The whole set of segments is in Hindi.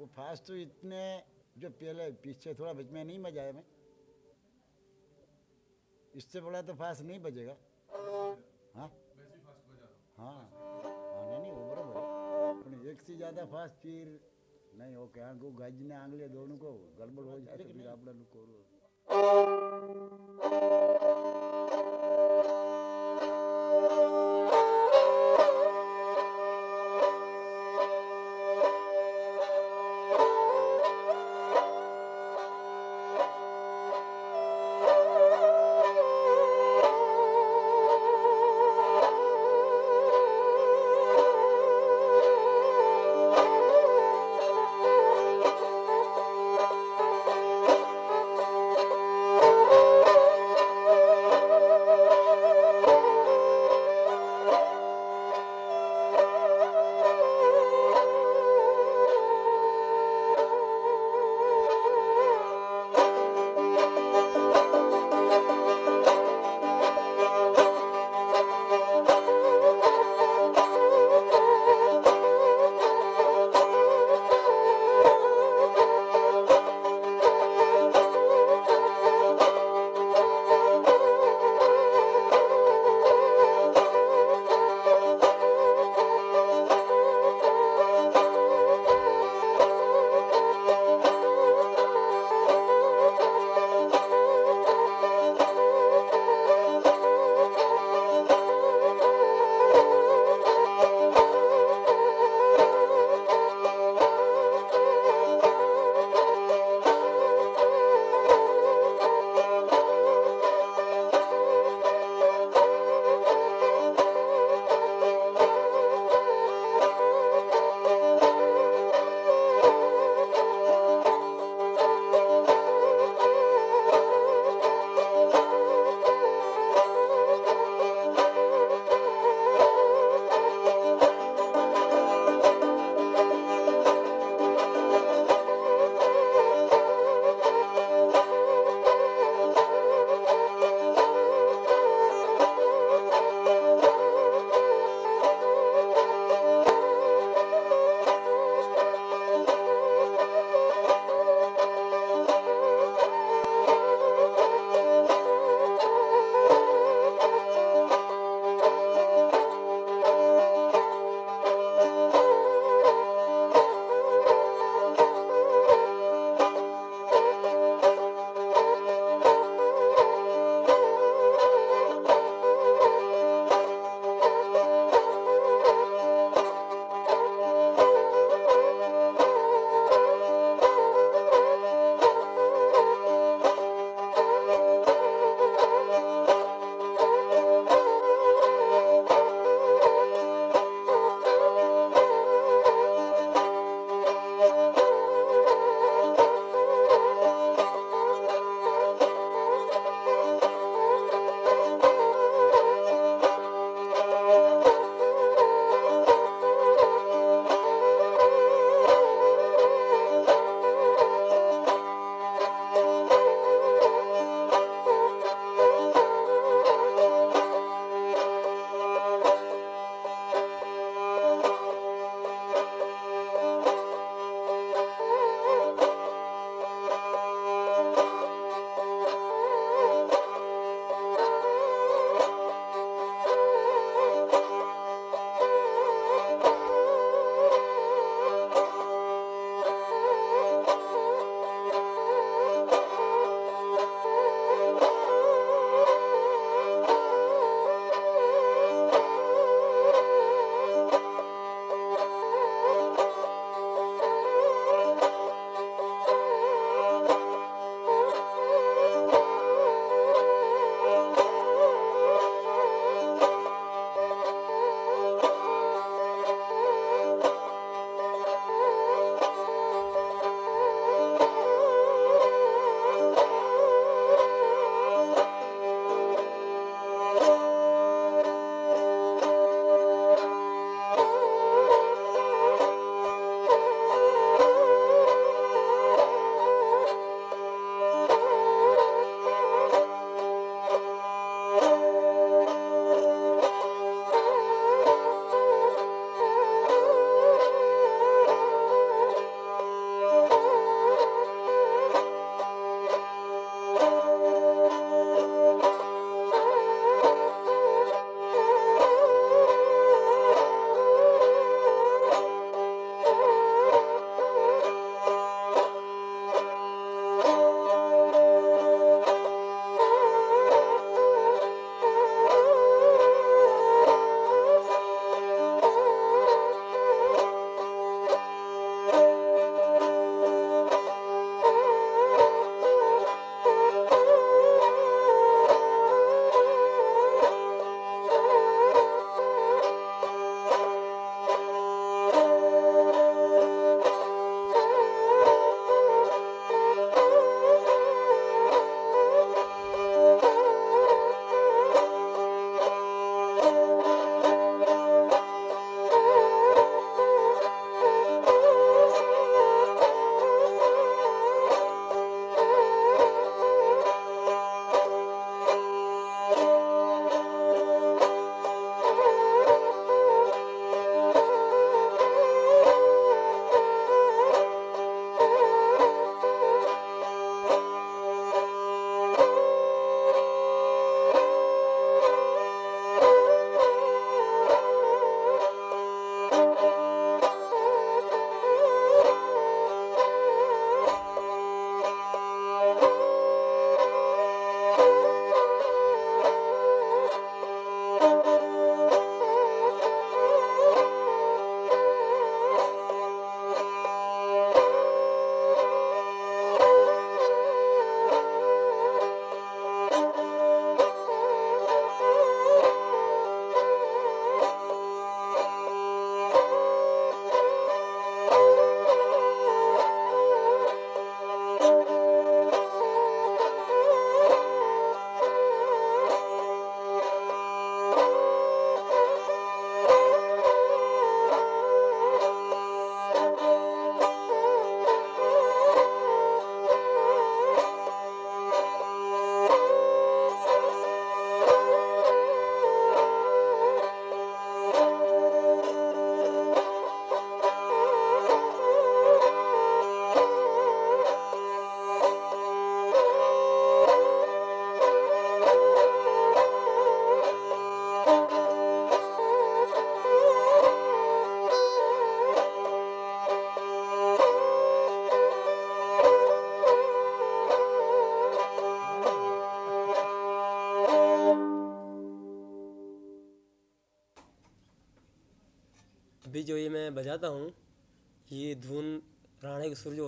वो फास्ट तो इतने जो पहले पीछे थोड़ा बच में नहीं मजा आया मैं इससे बड़ा तो फास्ट नहीं बजेगा हाँ हाँ हाँ नहीं नहीं वो बराबर है પણ એકથી જ્યાદા ફાસ્ટ ફીર નહીં ઓકે આંગુ ગાજને આંગળીએ દોડું કહું ગડબડ હો જાય તો ફીર આપણે કોરું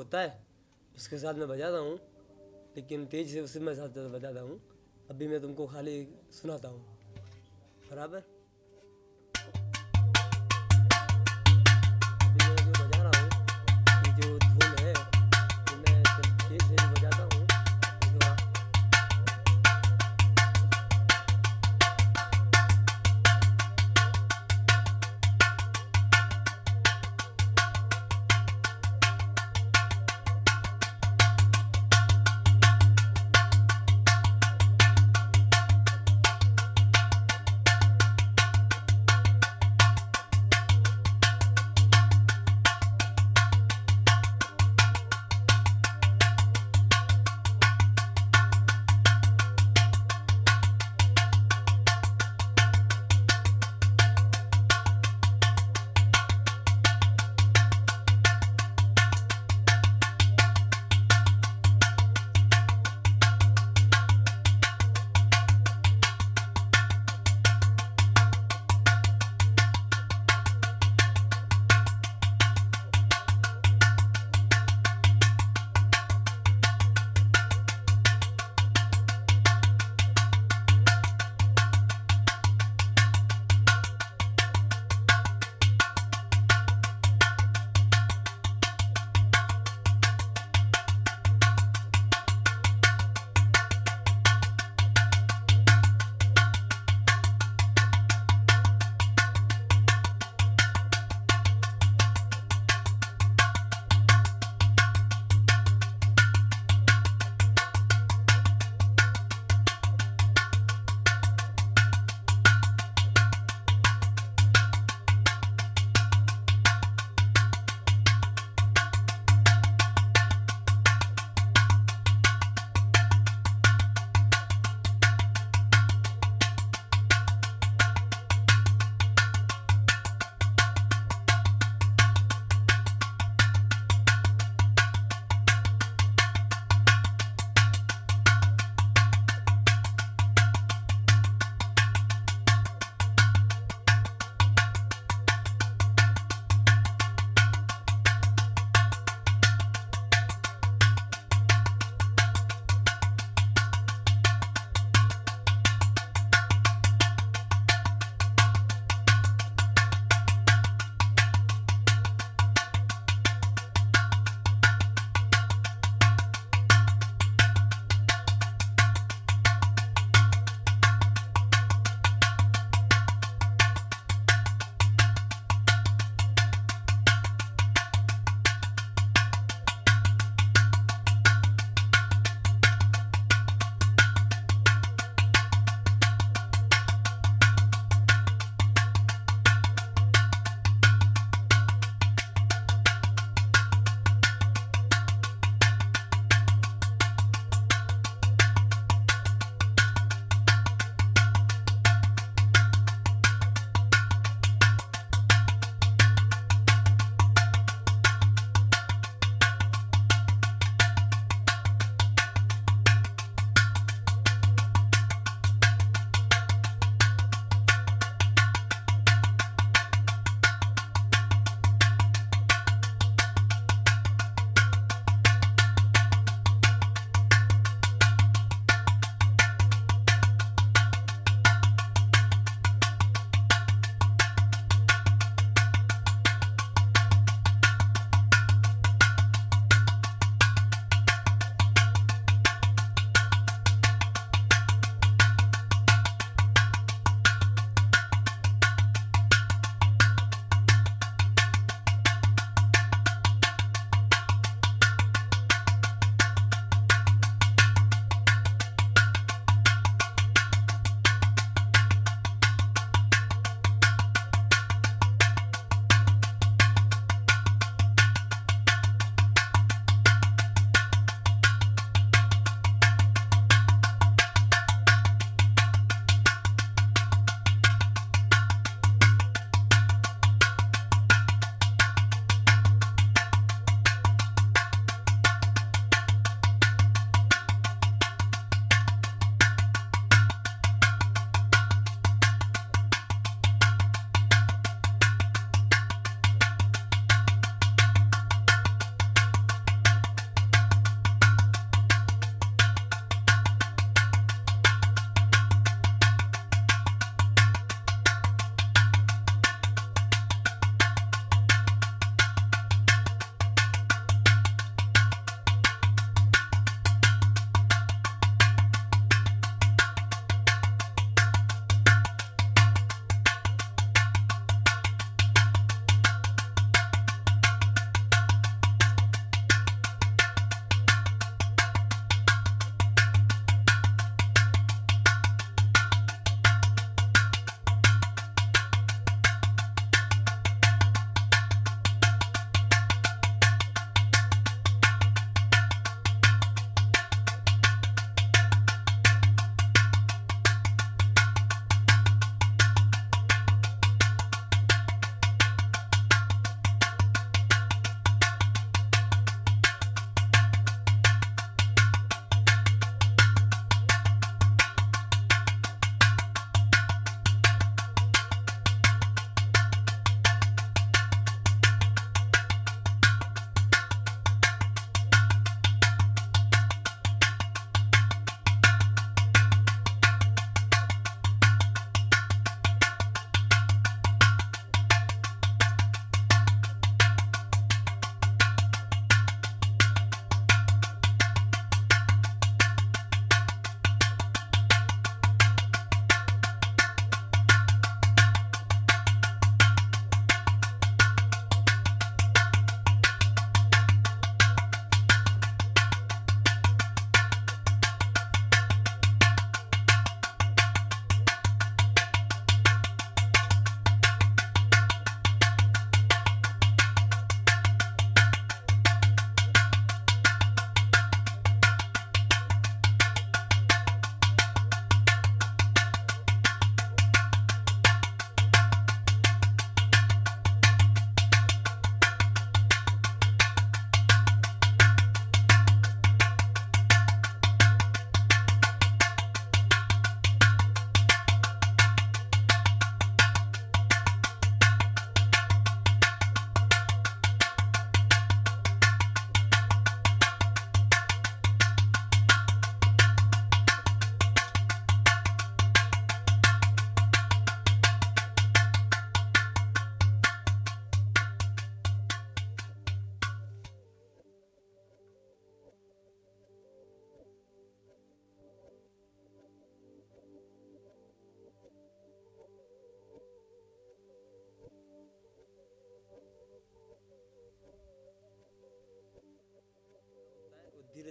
होता है, उसके साथ मैं बजाता हूँ, लेकिन तेज से उससे मैं साथ बजाता हूँ। अभी मैं तुमको खाली सुनाता हूँ। बराबर?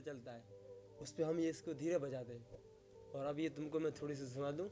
चलता है। उस पर हम ये इसको धीरे बजाते हैं। और अब ये तुमको मैं थोड़ी सी सुना दूँ।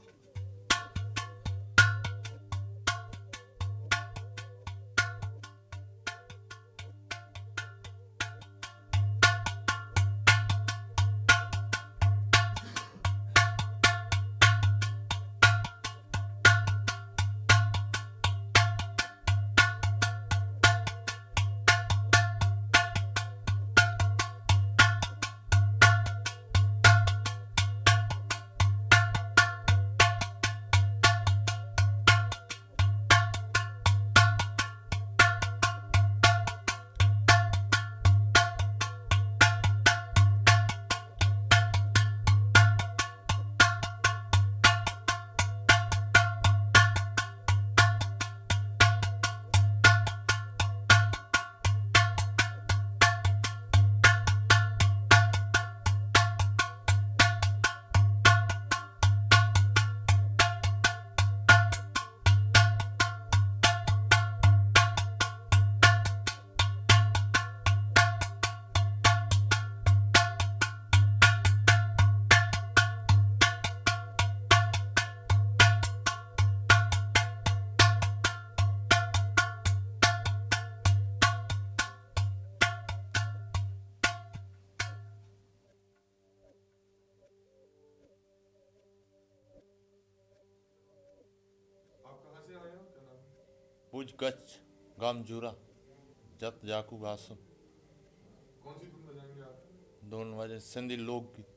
पूज गच गाम जूरा जत जाकू गासम कौन सी धुन बजाएँगे आप? दोनों बजे सिंधी लोकगीत।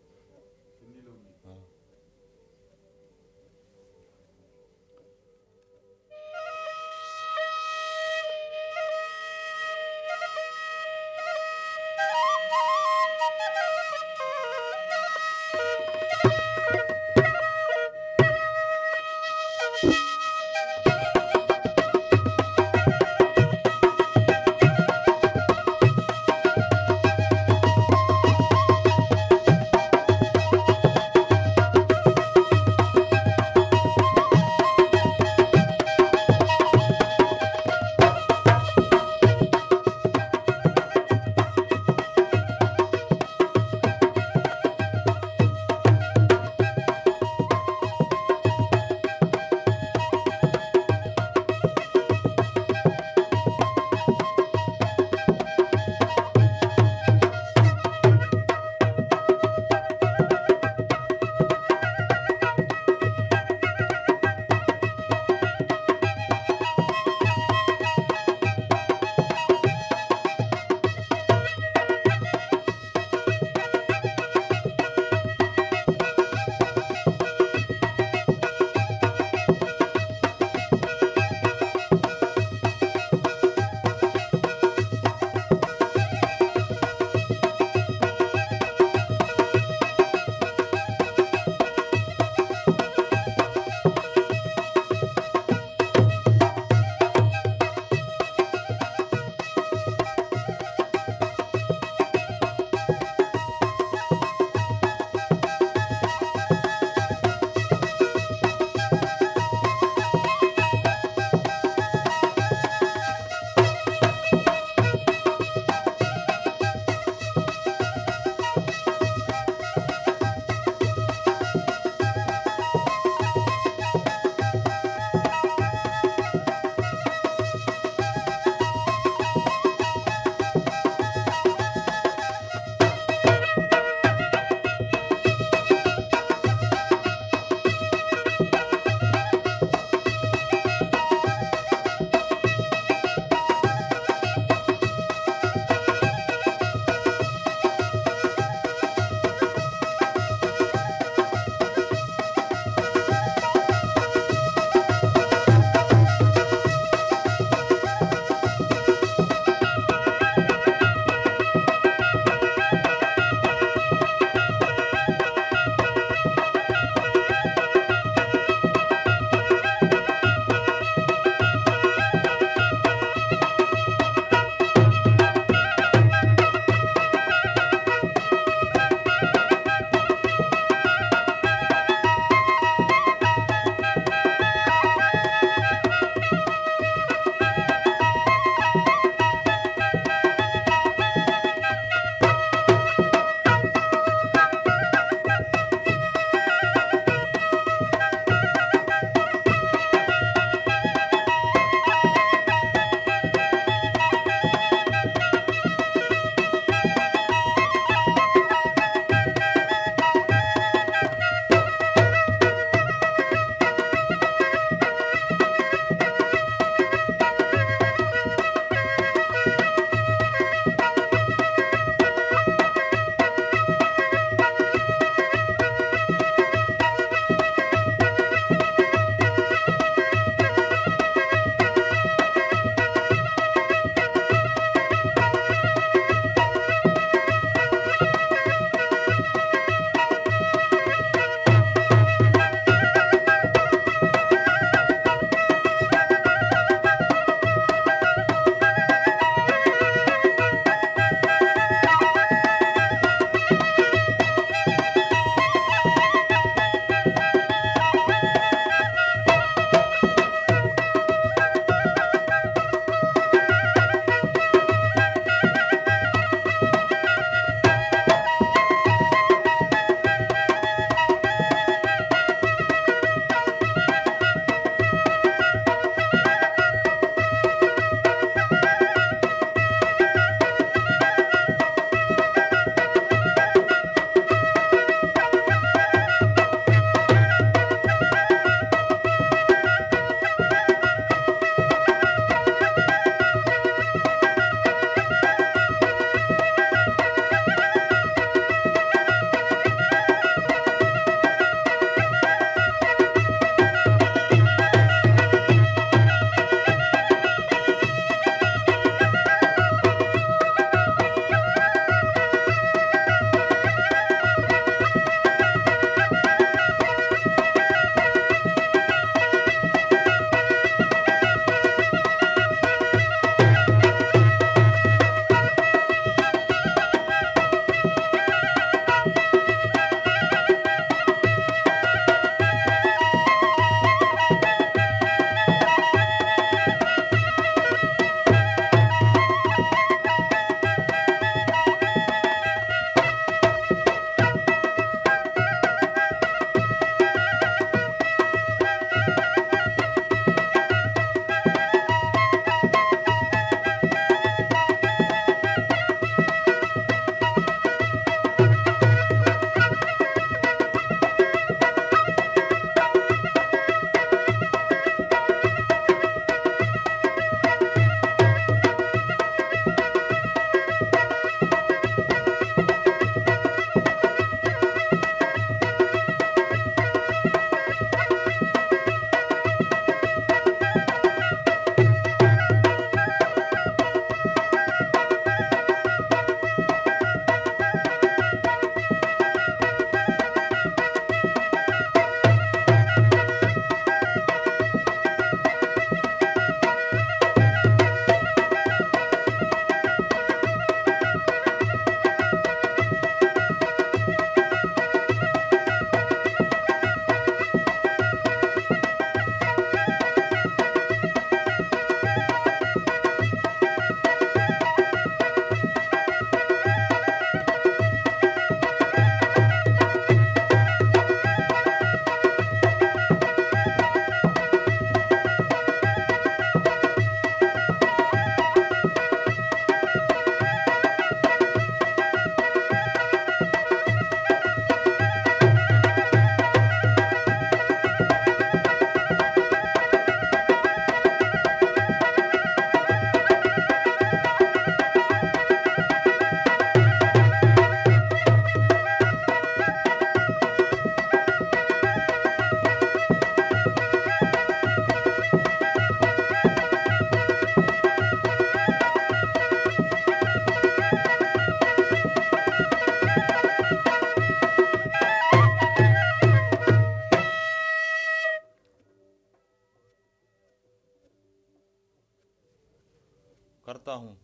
करता हूँ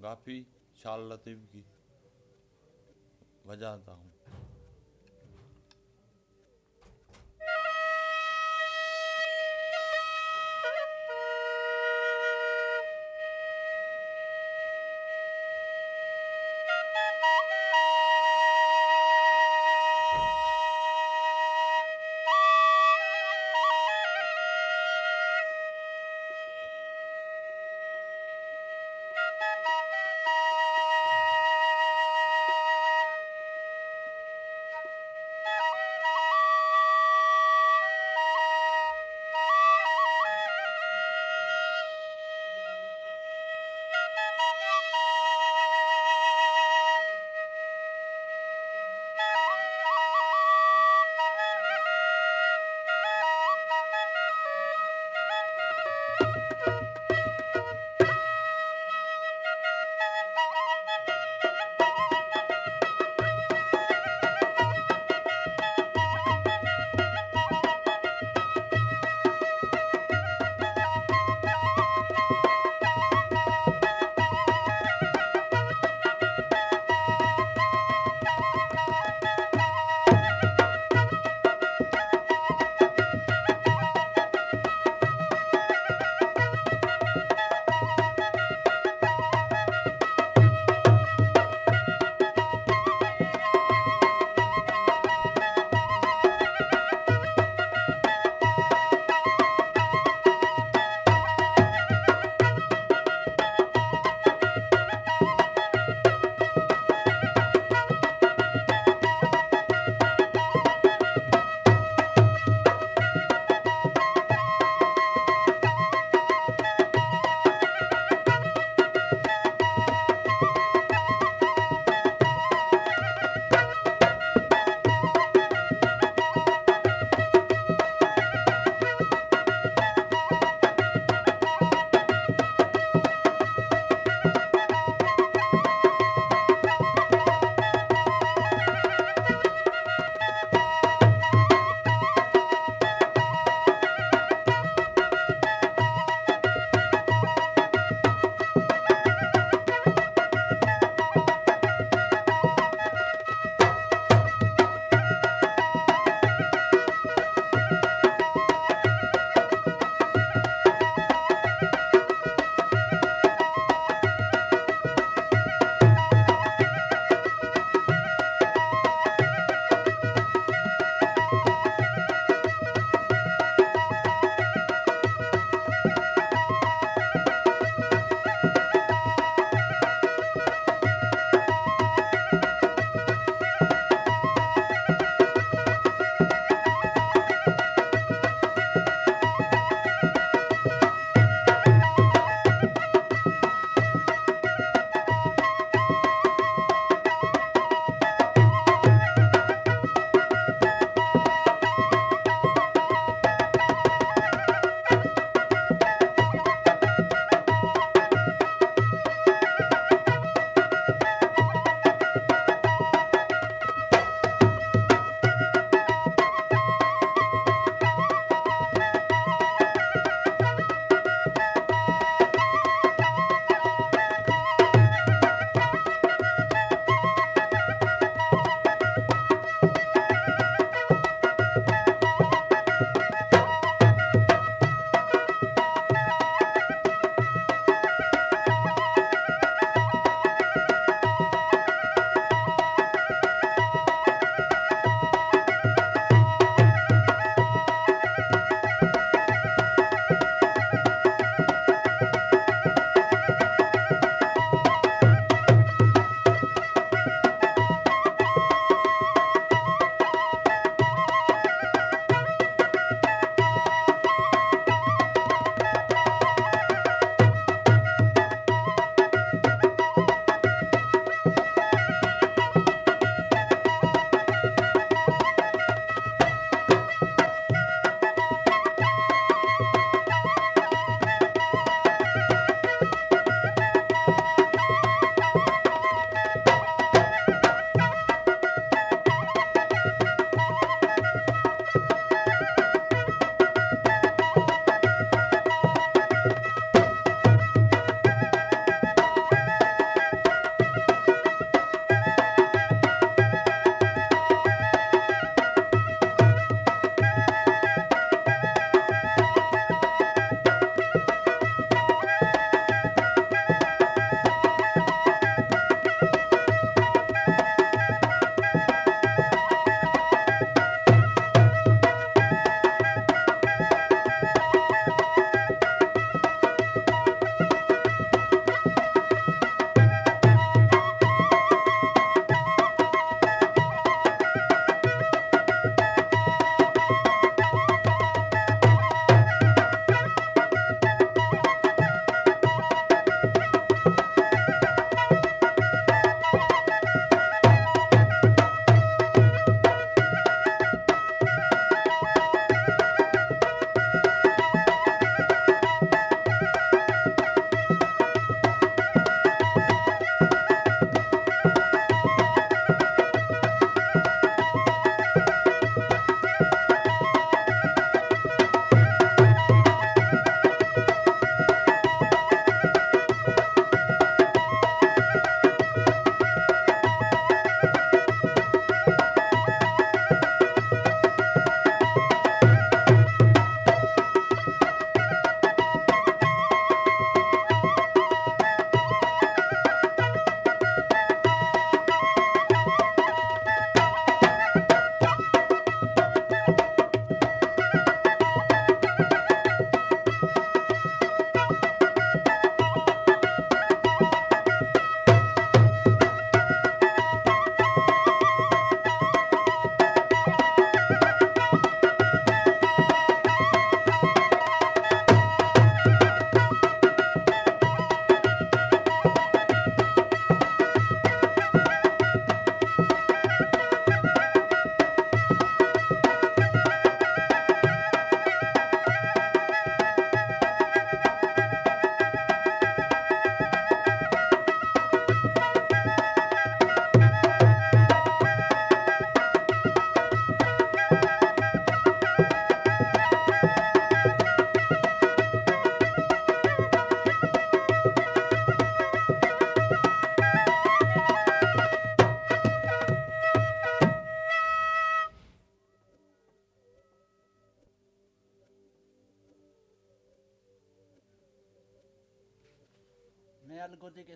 गाफी शाल लतीफ़ की बजाता हूँ।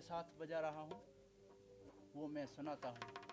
साथ बजा रहा हूँ वो मैं सुनाता हूँ।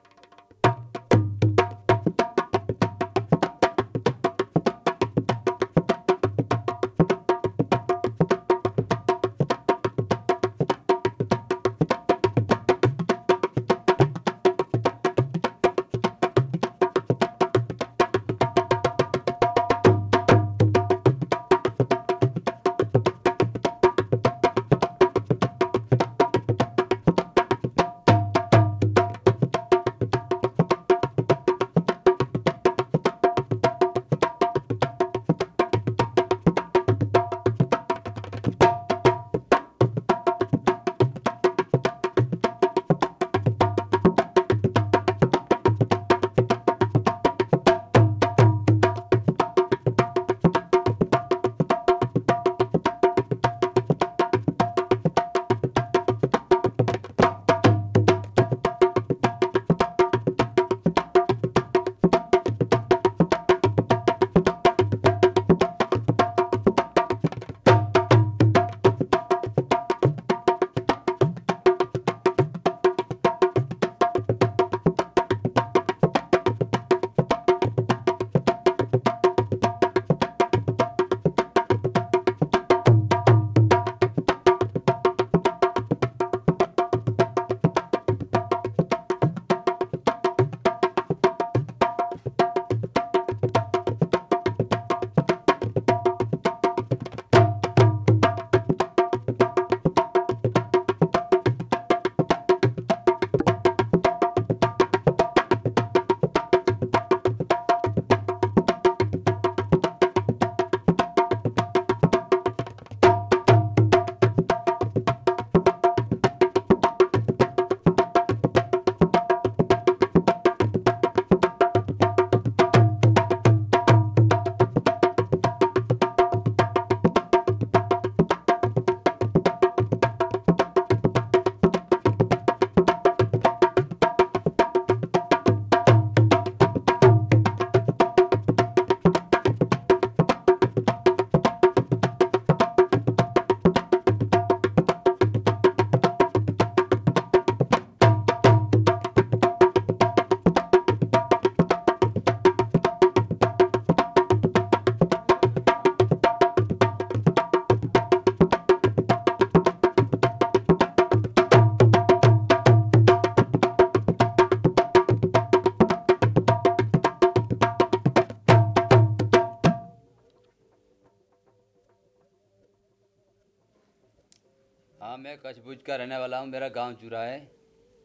हाँ भुज का रहने वाला हूँ, मेरा गाँव चूरा है।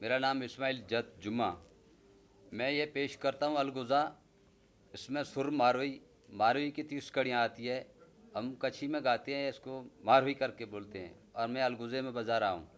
मेरा नाम इस्माइल जत जुम्मा। मैं ये पेश करता हूँ अलगुजा। इसमें सुर मारवी मारवी की तीस कड़ियाँ आती है। हम कच्छी में गाते हैं, इसको मारवी करके बोलते हैं। और मैं अलगुजे में बजा रहा हूँ।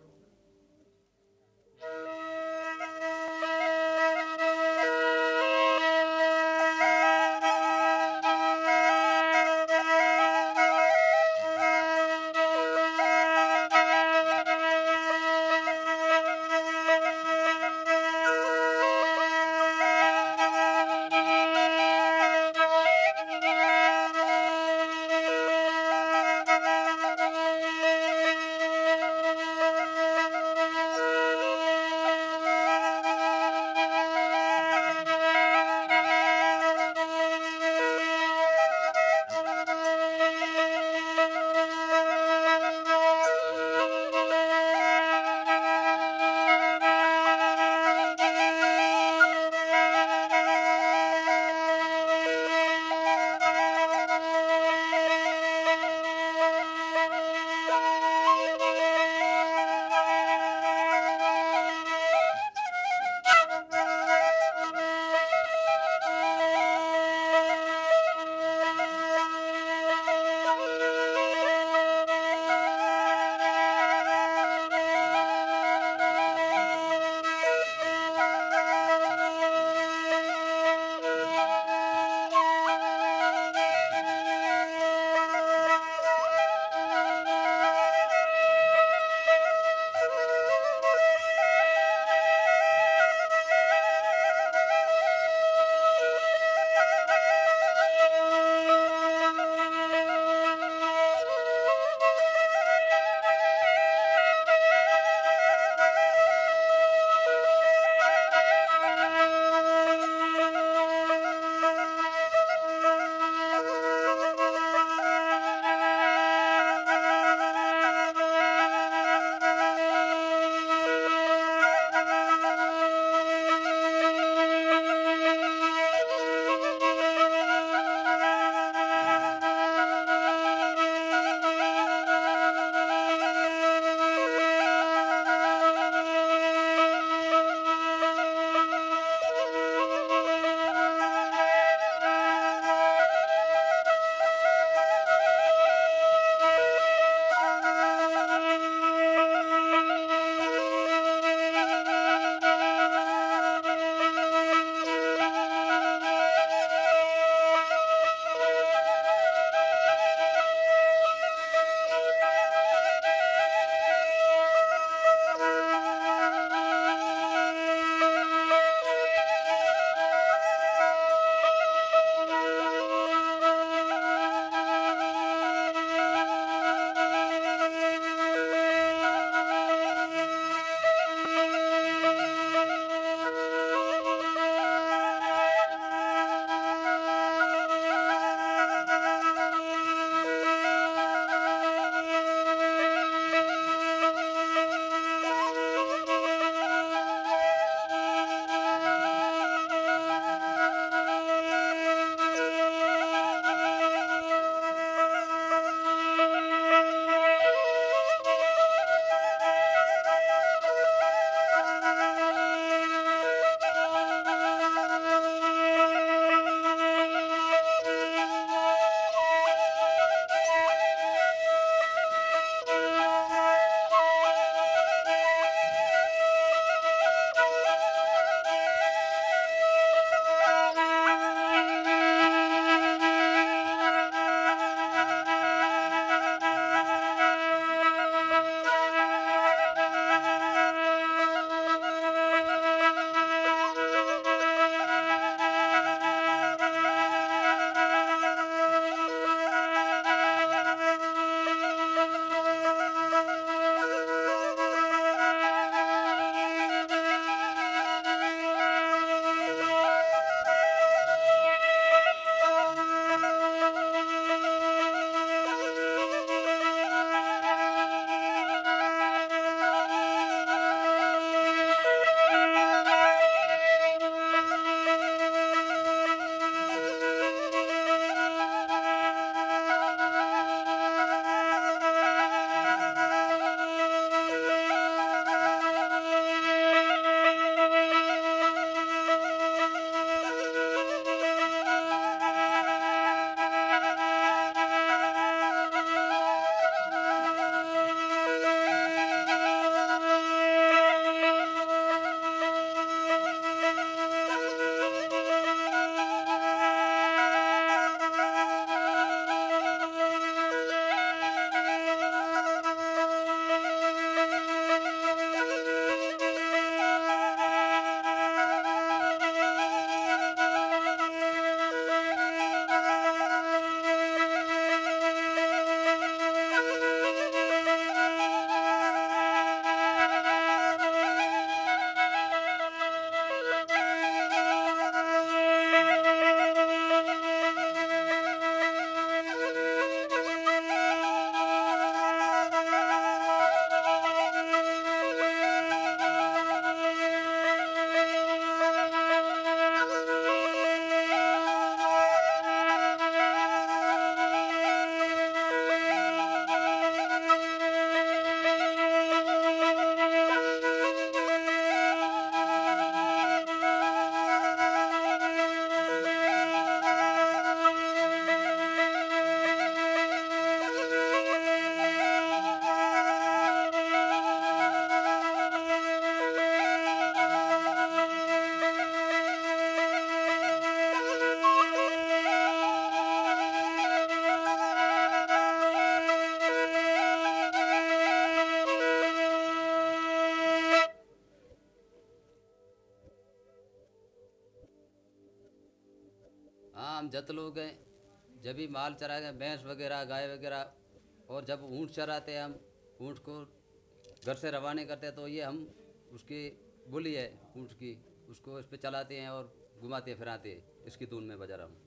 जत लोग हैं। जब भी माल चरा गए भैंस वगैरह, गाय वगैरह, और जब ऊँट चराते हैं हम, ऊँट को घर से रवाने करते हैं तो ये हम उसकी बोली है, ऊँट की, उसको इस पर चलाते हैं और घुमाते फिराते इसकी धुन में बजा रहा हूँ।